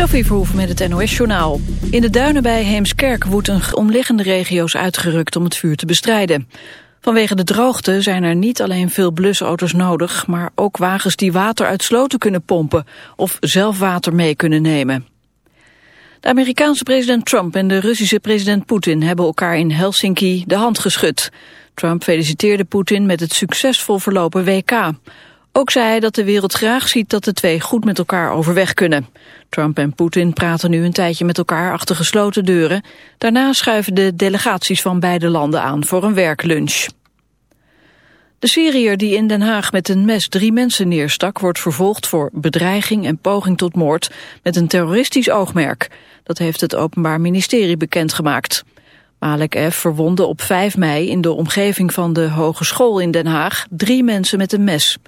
Sophie Verhoeven met het NOS-journaal. In de duinen bij Heemskerk woedt een omliggende regio's uitgerukt om het vuur te bestrijden. Vanwege de droogte zijn er niet alleen veel blusauto's nodig... maar ook wagens die water uit sloten kunnen pompen... of zelf water mee kunnen nemen. De Amerikaanse president Trump en de Russische president Poetin... hebben elkaar in Helsinki de hand geschud. Trump feliciteerde Poetin met het succesvol verlopen WK... Ook zei hij dat de wereld graag ziet dat de twee goed met elkaar overweg kunnen. Trump en Poetin praten nu een tijdje met elkaar achter gesloten deuren. Daarna schuiven de delegaties van beide landen aan voor een werklunch. De Syriër die in Den Haag met een mes drie mensen neerstak... wordt vervolgd voor bedreiging en poging tot moord met een terroristisch oogmerk. Dat heeft het Openbaar Ministerie bekendgemaakt. Malek F. verwonde op 5 mei in de omgeving van de Hogeschool in Den Haag drie mensen met een mes.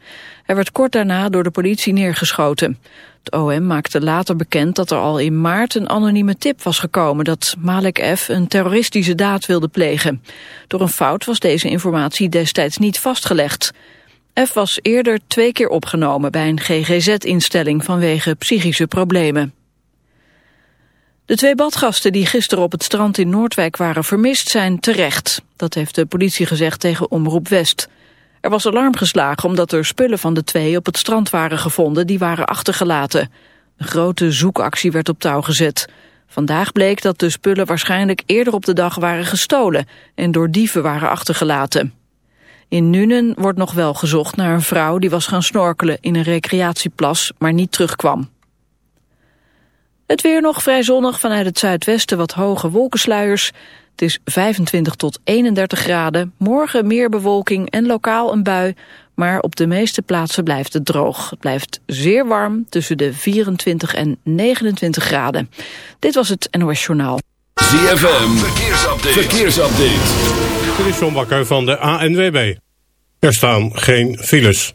Hij werd kort daarna door de politie neergeschoten. Het OM maakte later bekend dat er al in maart een anonieme tip was gekomen dat Malek F. een terroristische daad wilde plegen. Door een fout was deze informatie destijds niet vastgelegd. F was eerder twee keer opgenomen bij een GGZ-instelling vanwege psychische problemen. De twee badgasten die gisteren op het strand in Noordwijk waren vermist zijn terecht. Dat heeft de politie gezegd tegen Omroep West. Er was alarm geslagen omdat er spullen van de twee op het strand waren gevonden die waren achtergelaten. Een grote zoekactie werd op touw gezet. Vandaag bleek dat de spullen waarschijnlijk eerder op de dag waren gestolen en door dieven waren achtergelaten. In Nuenen wordt nog wel gezocht naar een vrouw die was gaan snorkelen in een recreatieplas, maar niet terugkwam. Het weer nog vrij zonnig vanuit het zuidwesten wat hoge wolkensluiers. Het is 25 tot 31 graden. Morgen meer bewolking en lokaal een bui. Maar op de meeste plaatsen blijft het droog. Het blijft zeer warm tussen de 24 en 29 graden. Dit was het NOS Journaal. ZFM, verkeersupdate. verkeersupdate. Dit is John Bakker van de ANWB. Er staan geen files.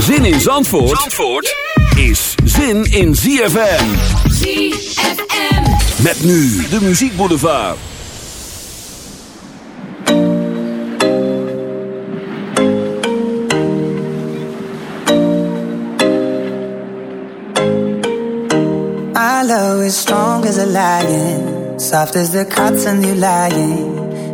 Zin in Zandvoort, Zandvoort is zin in ZFM. ZFM. Met nu de muziekboulevard. My love is strong as a lion, soft as the cotton you lying.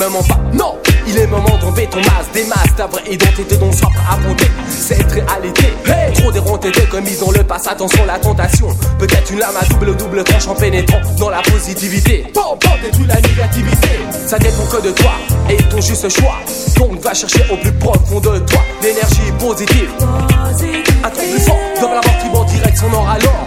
me mens pas. Non, il est moment d'enlever ton masque, des masques, ta vraie identité dont soif à affronter cette réalité. Hey, trop déronté de commis dans le passé, attention la tentation. Peut-être une lame à double double tranche en pénétrant dans la positivité. Bon, bon, détruis la négativité. Ça dépend que de toi et ton juste choix. Donc va chercher au plus profond de toi l'énergie positive. Un truc plus fort dans la mort qui va en direction nord alors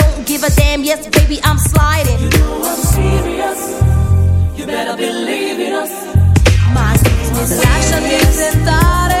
Give a damn, yes, baby, I'm sliding. You know I'm serious. You better believe in us. My business. Lasciati tentare.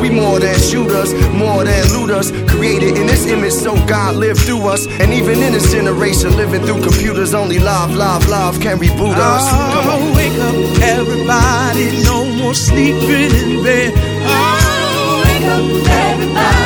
We more than shooters, more than looters. Created in this image, so God lived through us. And even in this generation, living through computers, only love, love, love can reboot us. Come on. Oh, wake up, everybody. No more sleeping in bed. Oh, wake up, everybody.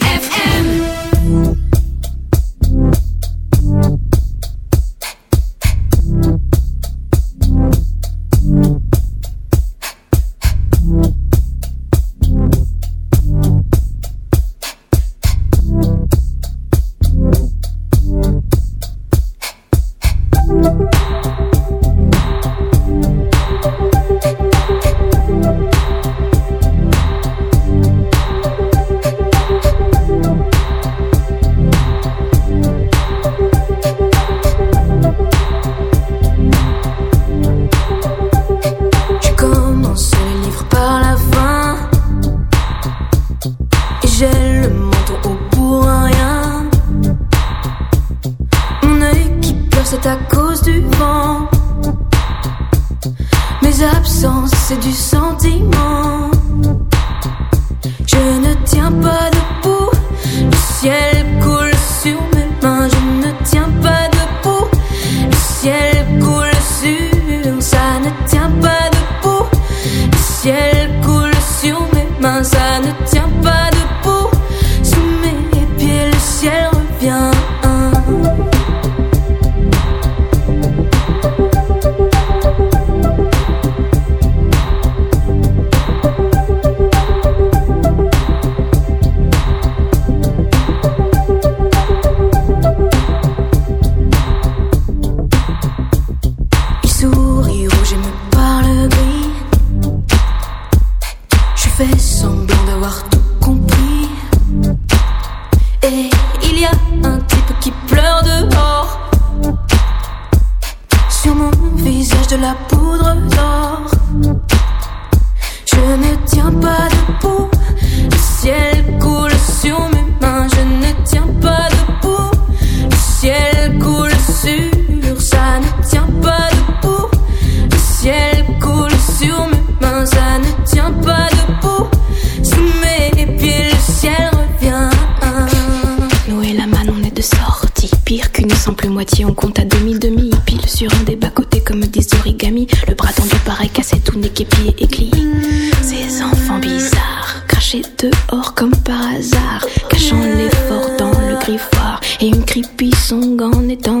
Moitié, on compte à demi-demi. Pile sur un des bas-côtés comme disent origami. Le bras tendu pareil, cassé tout nez, pied et cli. Ces enfants bizarres, crachés dehors comme par hasard. Cachant l'effort dans le griffoir. Et une creepy song en étendard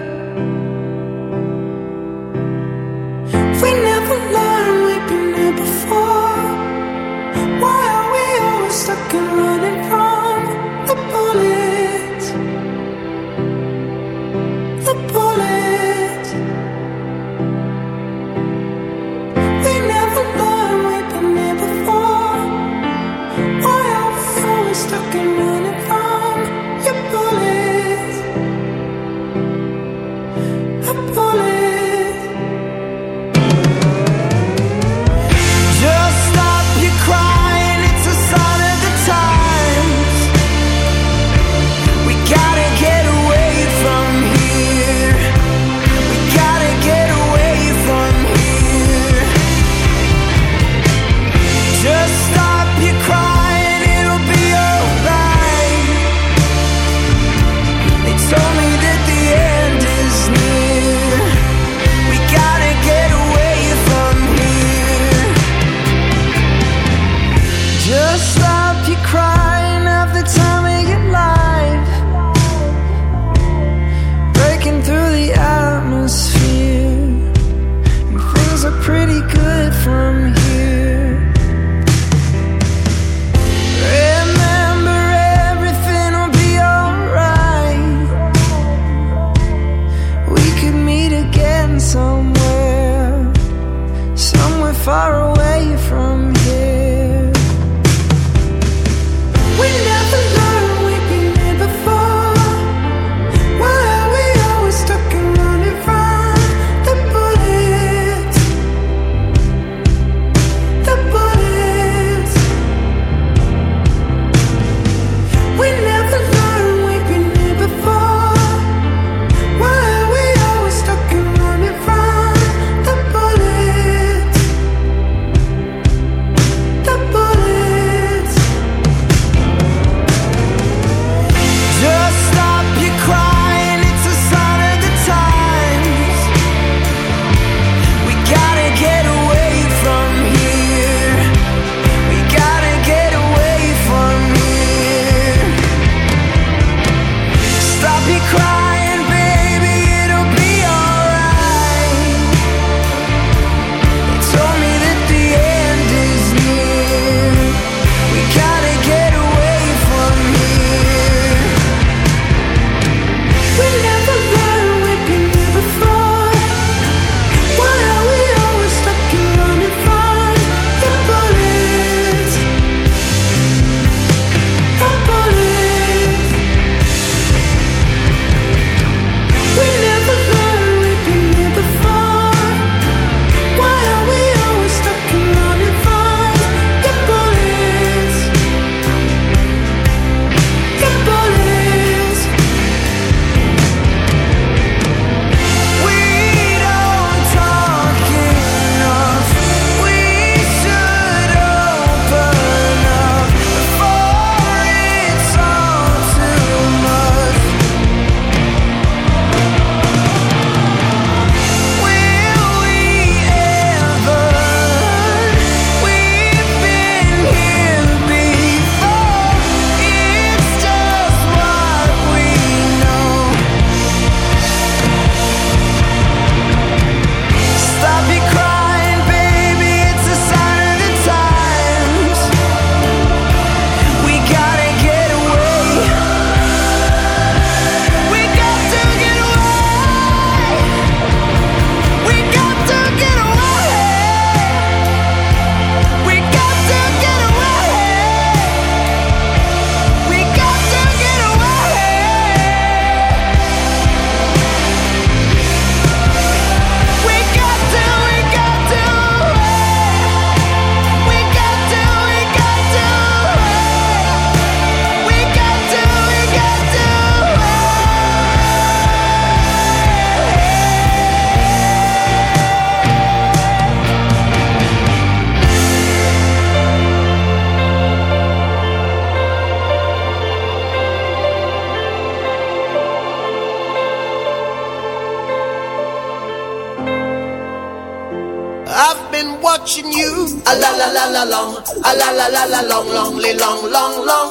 La la la long, long, long, long, long.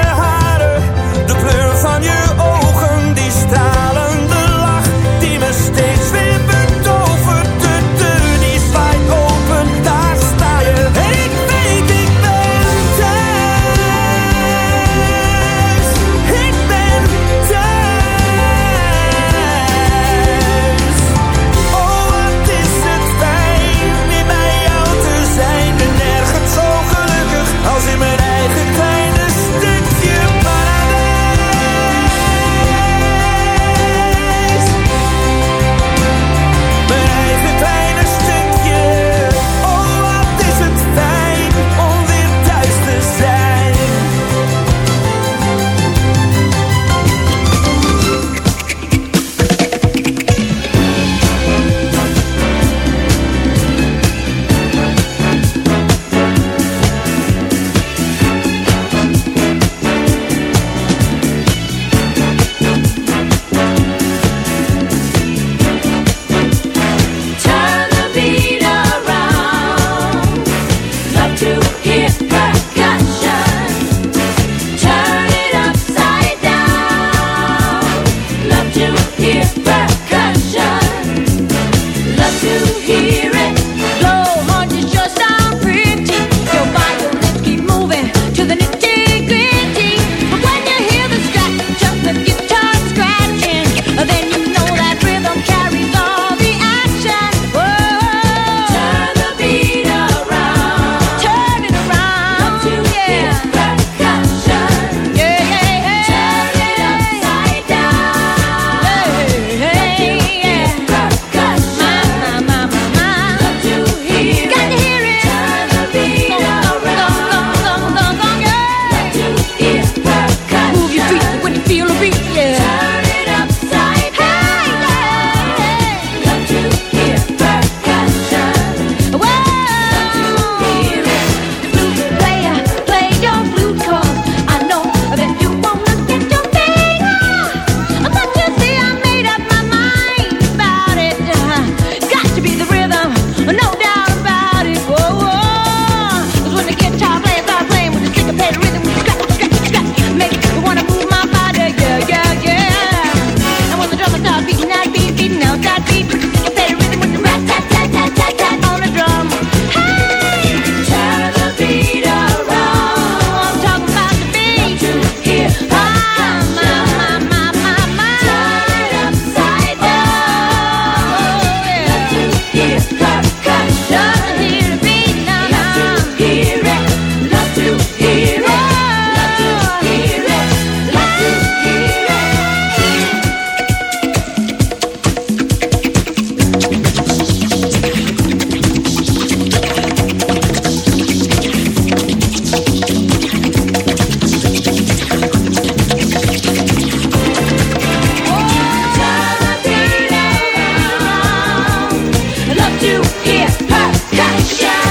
Here, her.